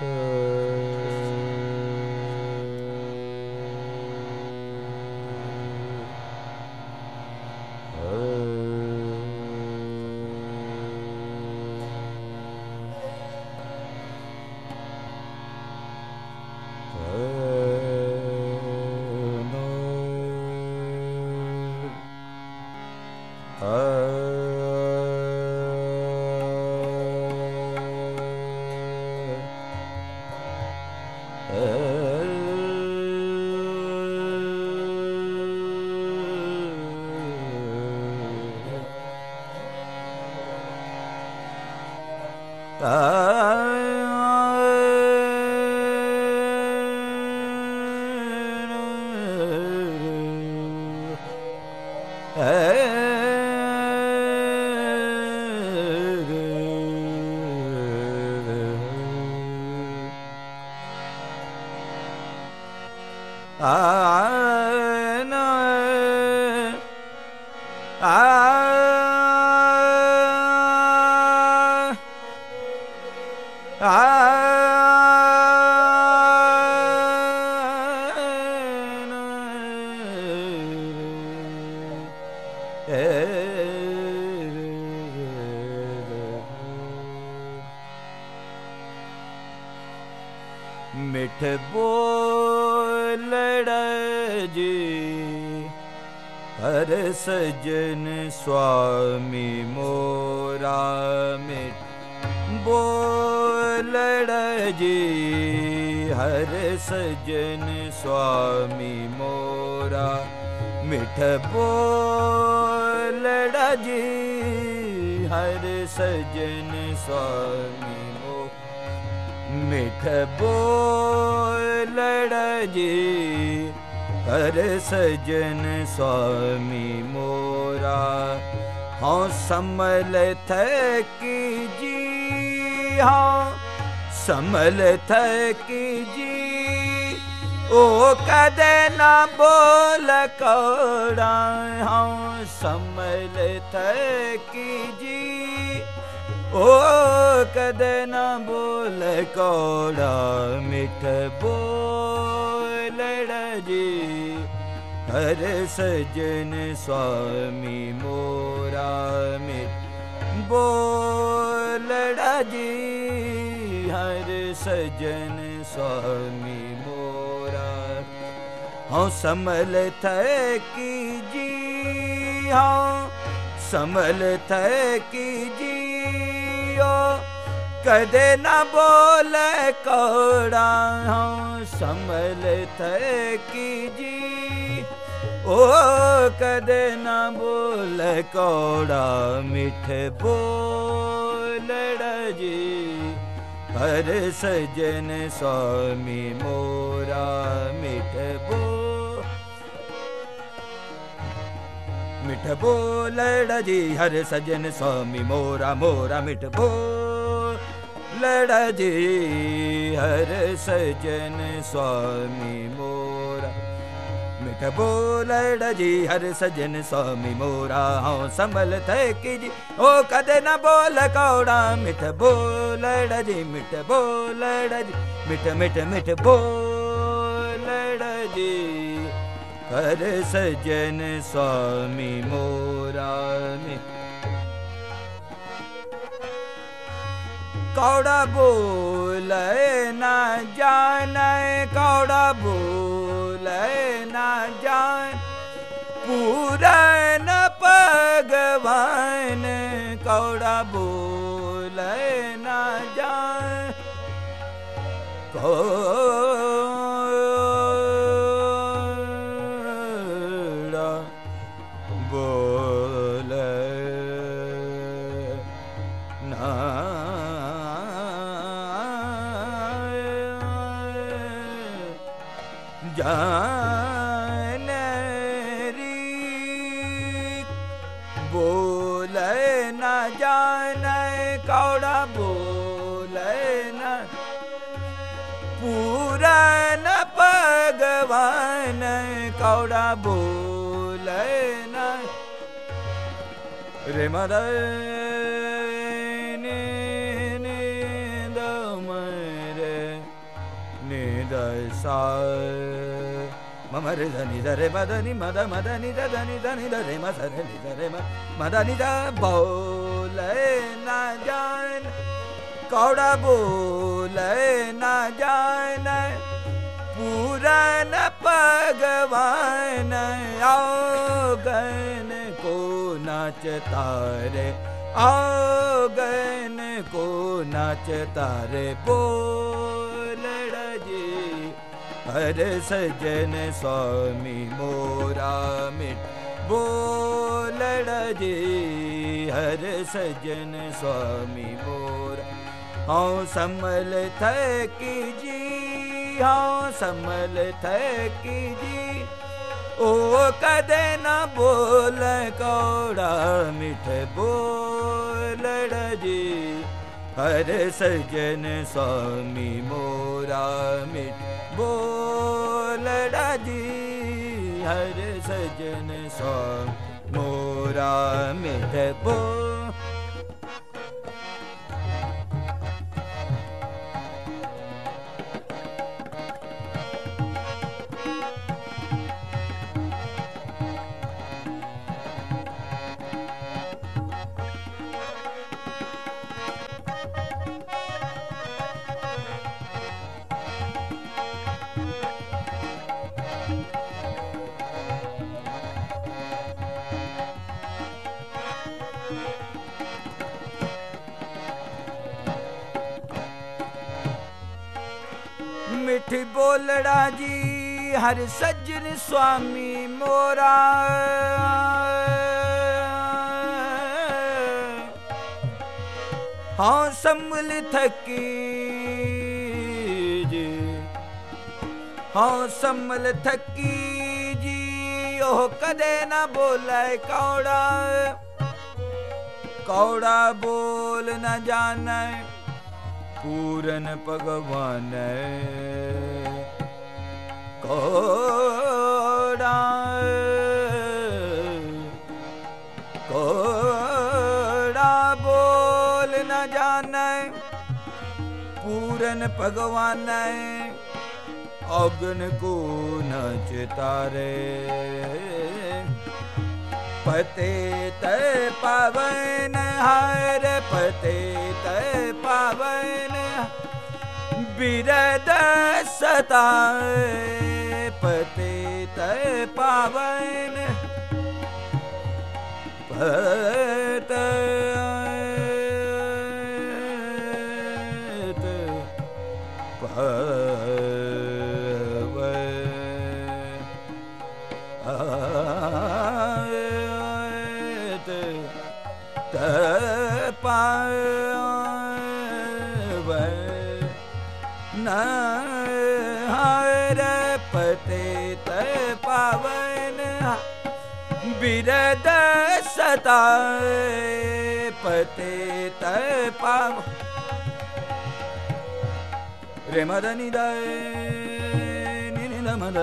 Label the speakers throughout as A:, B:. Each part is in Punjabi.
A: Uh, ਮਿੱਠ ਬੋਲੜ ਜੀ ਹਰ ਸਜਨ ਸੁਆਮੀ ਮੋਰਾ ਮਿੱਠ ਬੋਲੜ ਜੀ ਹਰ ਸਜਨ ਸੁਆਮੀ ਮੋਰਾ ਮਿੱਠ ਬੋਲੜ ਜੀ ਹਰ ਸਜਨ ਸੁਆਮੀ ਮਿਠ ਬੋਲੜ ਜੀ ਹਰ ਸਜਨ ਸੁਆਮੀ ਮੋਰਾ। ਹਉ ਸਮਲ ਥਕੀ ਜੀ? ਹਾਂ ਸਮਲ ਥਕੀ ਜੀ? ਉਹ ਕਦੇ ਨਾ ਬੋਲ ਕੋੜਾ। ਹਉ ਸਮਲ ਥਕੀ ਜੀ? ਓ ਕਦੇ ਨਾ ਬੋਲ ਕੋੜਾ ਮਿੱਠ ਬੋਲੜ ਜੀ ਹਰ ਸਜਨ ਸੁਆਮੀ ਮੋਰਾ ਮਿੱਠ ਬੋਲੜ ਜੀ ਹਰ ਸਜਨ ਸੁਆਮੀ ਮੋਰਾ। ਹਉ ਸਮਲ ਥਕੀ ਜੀ? ਹਉ ਸਮਲ ਥਕੀ ਜੀ? ਕਦੇ ਨਾ ਬੋਲੇ ਕੋੜਾ ਹਉ ਸਮਲ ਥਕੀ ਜੀ? ਓ ਕਦੇ ਨਾ ਬੋਲੇ ਕੋੜਾ, ਮਿੱਠ ਬੋਲੜ ਜੀ ਹਰ ਸਜਨ ਸੁਆਮੀ ਮੋਰਾ, ਮਿੱਠ ਬੋ ਮਿੱਠ ਬੋਲੜ ਜੀ ਹਰ ਸਜਨ ਸੁਆਮੀ ਮੋਰਾ ਮੋਰਾ ਮਿੱਠ ਬੋਲੜ ਜੀ ਹਰ ਸਜਨ ਸੁਆਮੀ ਮੋਰਾ ਮਿੱਠ ਬੋਲੜ ਜੀ ਹਰ ਸਜਨ ਸੁਆਮੀ ਮੋਰਾ ਹਉ ਸੰਭਲ ਥਕੀ ਜੀ ਓ ਕਦੇ ਨਾ ਬੋਲ ਕੌੜਾ ਮਿੱਠ ਬੋਲੜ ਜੀ ਮਿੱਠ ਬੋਲੜ ਜੀ ਮਿੱਠ ਮਿੱਠ ਮਿੱਠ ਬੋਲੜ ਜੀ ਕਰ ਸਜਨ ਸੁਆਮੀ ਮੋਰਾ ਮੇ ਕੌੜਾ ਬੋਲੇ ਨਾ ਜਾਣੈ ਕੌੜਾ ਬੋਲੇ ਨਾ ਜਾਣ ਪੂਰਨ ਭਗਵਾਨ ਕੌੜਾ ਬੋਲੇ ਨਾ ਜਾਣ ਕੋ ਜਾਣੈ ਕੌੜਾ ਬੋਲੇ ਨਾ ਪੂਰਾ ਨ ਭਗਵਾਨ ਕੌੜਾ ਬੋਲੇ ਨਾ ਰੇ ਮਰੇ మమరి ధని ధరే మదని మద మదని ధని ధని ధరే మదని ధరే మదని ధ బౌ ਭੂਲੇ ਨਾ ਜਾਣ, ਕੌੜਾ ਭੂਲੇ ਨਾ ਜਾਣ, ਪੂਰਨ ਭਗਵਾਨ ਆਓ ਗਨ ਕੋ ਨਾਚ ਤਾਰੇ ਆਓ ਗਨ ਕੋ ਨਾਚ ਤਾਰੇ ਬੋਲੜਾ ਜੀ ਹਰ ਸਜਨ ਸੁਆਮੀ ਮੋਰਾ ਮਿਟ ਬੋਲੜ ਜੀ, ਹਰ ਸਜਨ ਸੁਆਮੀ ਮੋਰ ਹਉ ਸਮਲ ਥੈ ਕੀ ਜੀ, ਹਉ ਸਮਲ ਥੈ ਕੀ ਜੀ। ਉਹ ਕਦੇ ਨਾ ਬੋਲ ਕੌੜਾ ਮਿਠ ਬੋਲੜ ਜੀ, ਹਰ ਸਜਨ ਸੁਆਮੀ ਮੋਰਾ ਮਿਠ ਬੋਲੜਾ ਜੀ। हर सजन स्वामी मोरा बोल ਮਿੱਠੀ ਬੋਲੜਾ ਜੀ, ਹਰ ਸੱਜਣ ਸੁਆਮੀ ਮੋਰਾ। ਹਾਂ ਸੰਭਲ ਥਕੀ ਜੀ, ਹਾਂ ਸੰਭਲ ਥਕੀ ਜੀ, ਉਹ ਕਦੇ ਨਾ ਬੋਲੇ ਕੌੜਾ। ਕੌੜਾ ਬੋਲ ਨਾ ਜਾਣੈ ਪੂਰਨ ਭਗਵਾਨੈ ਕੋੜਾ ਕੋੜਾ ਬੋਲ ਨਾ ਜਾਣੈ ਪੂਰਨ ਭਗਵਾਨੈ ਅਗਨ ਕੋ ਨਾ ਚਿਤਾਰੇ ਪਤੇ ਤੈ ਪਵਨ ਹਰ ਬਿਰਦ ਸਤਾਏ ਪਤੇ ਤੈ ਪਾਵਨ ਪਤੇ ਹਰ ਪਤਿਤ ਪਾਵਨ ਬਿਰਦ ਸਤਾਏ ਪਤਿਤ ਪਾਵਨ రేమదని నిని నమద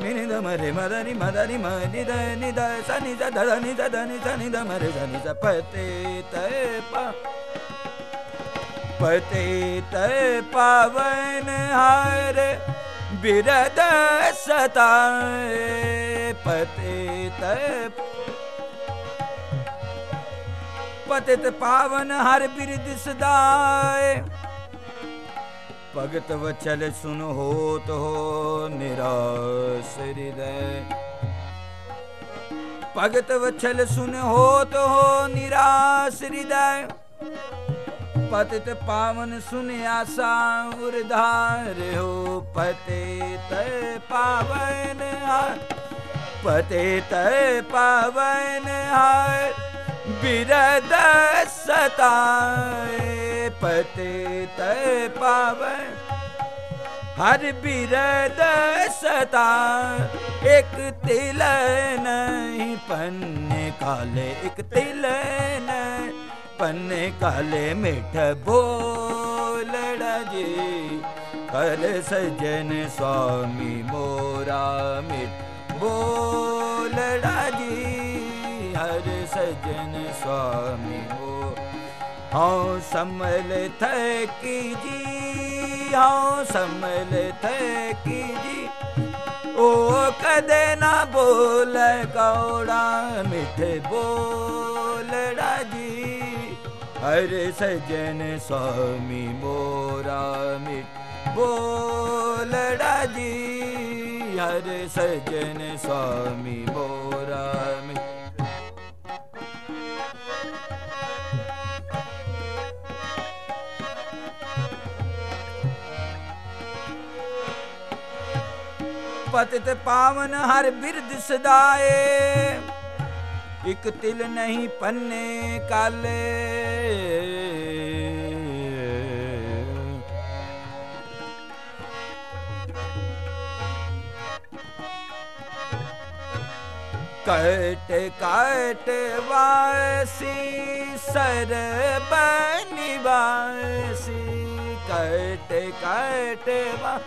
A: నిని దమ రే మదని మదని మని ద ని ద సని ద ద ని ద ద ని సని ద మరే సని స పతే తే పా पतित पावन हर बिरद सताए पतित पतित पावन हर बिरद सदाए भगत वचल सुन हो तो हो निराश हृदय भगत वचल सुन हो तो हो निराश ਪਤਿਤ ਪਾਵਨ ਸੁਨਿਆਸਾ ਉਰਧਾਰਿਓ ਪਤਿਤ ਪਾਵਨ ਹਰ ਪਤਿਤ ਪਾਵਨ ਹਰ ਬਿਰਦ ਸਤਾਏ ਪਤਿਤ ਪਾਵਨ ਹਰ ਬਿਰਦ ਸਤਾ ਇੱਕ ਤਿਲ ਨਹੀਂ ਪੰਨੇ ਕਾਲੇ ਇੱਕ ਤਿਲ ਨਹੀਂ ਪੰਨੇ ਕਾਲੇ ਮਿੱਠ ਬੋਲੜਾ ਜੀ ਕਰ ਸਜਨ ਸੁਆਮੀ ਮੋਰਾ ਮਿੱਠ ਬੋਲੜਾ ਜੀ ਹਰ ਸਜਨ ਸੁਆਮੀ ਹੋ ਹਉ ਸਮਲ ਥੈ ਕੀ ਜੀ ਹਉ ਸਮਲ ਥੈ ਕੀ ਜੀ ਉਹ ਕਦੇ ਨਾ ਬੋਲੇ ਕੌੜਾ ਮਿੱਠੇ ਬੋਲੜਾ ਹਰ ਸਜਨ ਸੁਆਮੀ ਮੋਰਾ ਮਿੱਠ ਬੋਲੜਾ ਜੀ, ਹਰ ਸਜਨ ਸੁਆਮੀ ਮੋਰਾ ਮਿੱਠ ਪਤਿਤ ਪਾਵਨ ਹਰ ਬਿਰਦ ਸਦਾਏ। ਇੱਕ ਤਿਲ ਨਹੀਂ ਪੰਨੇ ਕਾਲੇ। ਕਟੇ ਕਟੇ ਵਾਸੀ ਸਰ ਬਨਿਵਾਸੀ ਕਟ ਕਟ ਵਾ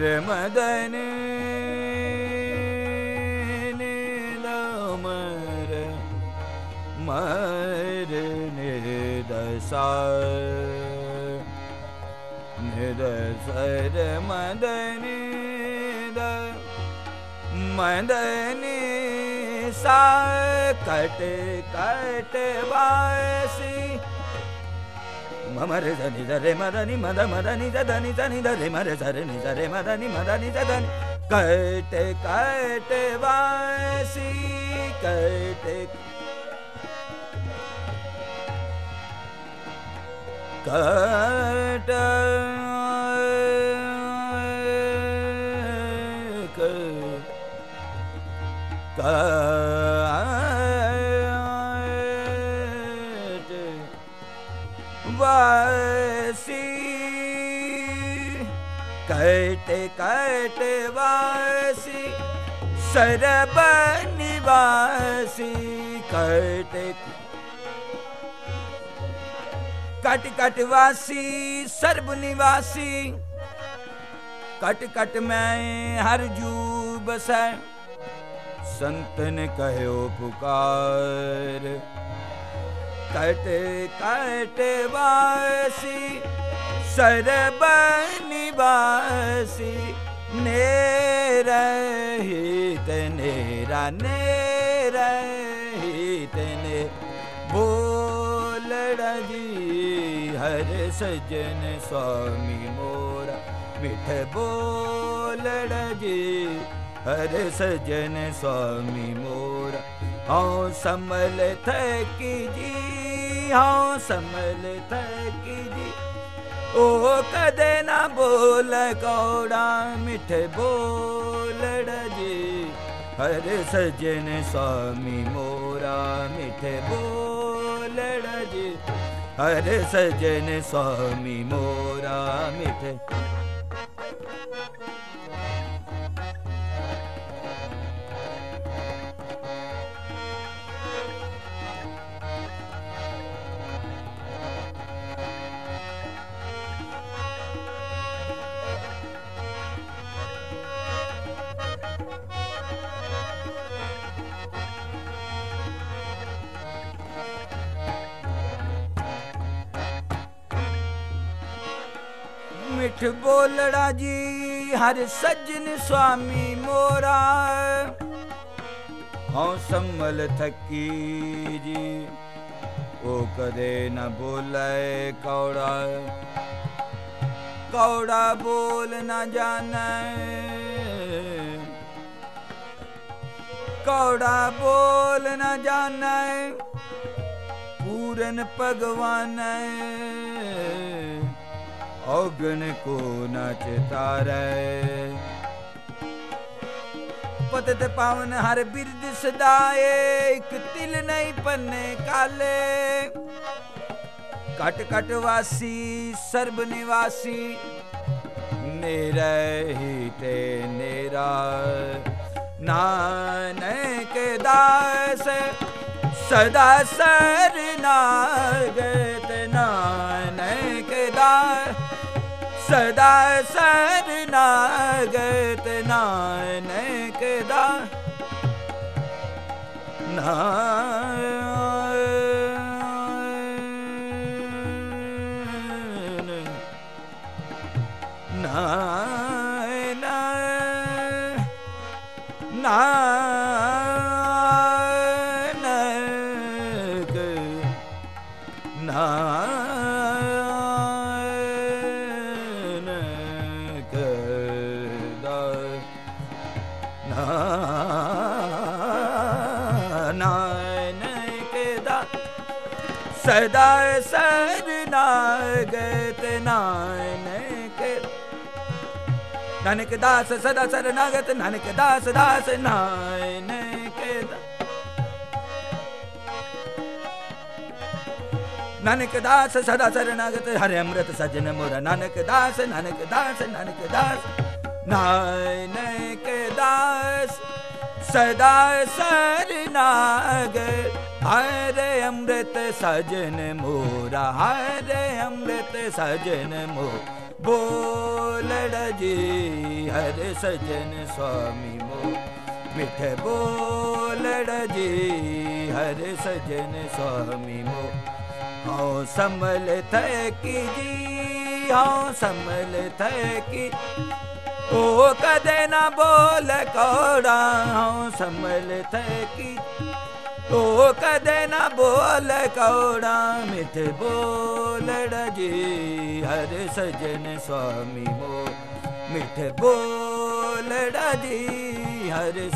A: ਰਮਦਨ मरने दशा निदसर मदने द मदने सा कट कट बासी మమర దని దరే మదని మద మదని దని దని దరే మర సరే ని దరే మదని మదని దని కటే కటే వాసి కటే కైట ਵਾਸੀ ਕਟ ਕਟ ਵਾਸੀ ਸਰਬ ਨਿਵਾਸੀ ਕਟ ਕਟ ਕਟ ਵਾਸੀ, ਸਰਬ ਨਿਵਾਸੀ। ਕਟ ਕਟ ਮੈਂ ਹਰ ਜੂ ਬਸੈ ਸੰਤਨ ਕਹਿਓ ਪੁਕਾਰ। ਕਟ ਕਟ ਵਾਸੀ, ਸਰਬ ਨਿਵਾਸੀ। ਨੇਰਹਿਤ ਨੇਰਾ ਨੇਰਹਿਤ ਨੇ। ਬੋਲੜਾ ਜੀ, ਹਰ ਸਜਨ ਸੁਆਮੀ ਮੋਰਾ। ਮਿਠ ਬੋਲੜ ਜੀ, ਹਰ ਸਜਨ ਸੁਆਮੀ ਮੋਰਾ। ਹਉ ਸਮਲ ਥਕੀ ਜੀ, ਹਉ ਸਮਲ ਥਕੀ ਜੀ। ਉਹ ਕਦੇ ਨਾ ਬੋਲ ਕੌੜਾ, ਮਿੱਠੇ ਬੋਲੜ ਜੀ, ਹਰ ਸਜਨ ਸੁਆਮੀ ਮੋਰਾ। ਮਿੱਠੇ ਬੋਲੜ ਜੀ ਹਰ ਸਜਨ ਸੁਆਮੀ ਮੋਰਾ ਮਿੱਠੇ। ਮਿੱਠ ਬੋਲੜਾ ਜੀ, ਹਰ ਸੱਜਣ ਸੁਆਮੀ ਮੋਰਾ। ਹਉ ਸੰਮਲ ਥਕੀ ਜੀ, ਉਹ ਕਦੇ ਨਾ ਬੋਲੇ ਕੌੜਾ। ਕੌੜਾ ਬੋਲ ਨਾ ਜਾਣੈ। ਕੌੜਾ ਬੋਲ ਨਾ ਜਾਣੈ, ਪੂਰਨ ਭਗਵਾਨ। ਔਗਣ ਕੋ ਨ ਚਿਤਾਰੈ ਪਤਿਤ ਪਾਵਨ ਹਰ ਬਿਰਦ ਸਦਾਏ ਇਕ ਤਿਲ ਨਹੀਂ ਪੰਨੇ ਕਾਲੇ ਕਟ ਕਟ ਵਾਸੀ ਸਰਬ ਨਿਵਾਸੀ ਨੇਰੇ ਹੀ ਤੇ ਨੇਰਾ ਨਾਨਕ ਦਾਸ ਸਦਾ ਸਰਨਾਗਤ ਸਦਾ ਸਰਨਾਗਤ ਨਾਨਕ ਦਾ ਨਾਨ ਨਾਨ ਨਾਨ ਨਾਨਕ ਦਾਸ ਸਦਾ ਸਰਨਾਗਤ, ਨਾਨਕ ਦਾਸ ਦਾਸ ਨਾਨਕ ਦਾ ਨਾਨਕ ਦਾਸ ਸਦਾ ਸਰਨਾਗਤ, ਹਰਿ ਅੰਮ੍ਰਿਤ ਸਜਨ ਮੋਰਾ। ਨਾਨਕ ਦਾਸ ਨਾਨਕ ਦਾਸ ਨਾਨਕ ਦਾਸ ਨਾਨਕ ਦਾਸ ਸਦਾ ਸਰਨਾਗ ਹਰਿ ਅੰਮ੍ਰਿਤ ਸਜਨ ਮੋਰਾ। ਹਰੇ ਅੰਮ੍ਰਿਤ ਸਜਨ ਮੋ ਬੋਲੜ ਜੀ, ਹਰਿ ਸਜਨ ਸੁਆਮੀ ਮੋ। ਮਿਠੇ ਬੋਲੜ ਜੀ, ਹਰਿ ਸਜਣ ਸੁਆਮੀ ਮੋ। ਹਉ ਸੰਭਲ ਥਕੀ ਜੀ, ਹਉ ਸੰਭਲ ਥਕੀ ਉਹ ਕਦੇ ਨਾ ਬੋਲ ਕੋੜਾ, ਹਉ ਸੰਭਲ ਥਕੀ ਉਹ ਕਦੇ ਨਾ ਬੋਲ ਕੌੜਾ ਮਿੱਠੇ ਬੋਲੜ ਜੀ। ਹਰ ਸਜਨ ਸੁਆਮੀ ਮੋ ਮਿੱਠੇ ਬੋਲੜ ਜੀ। ਹਰ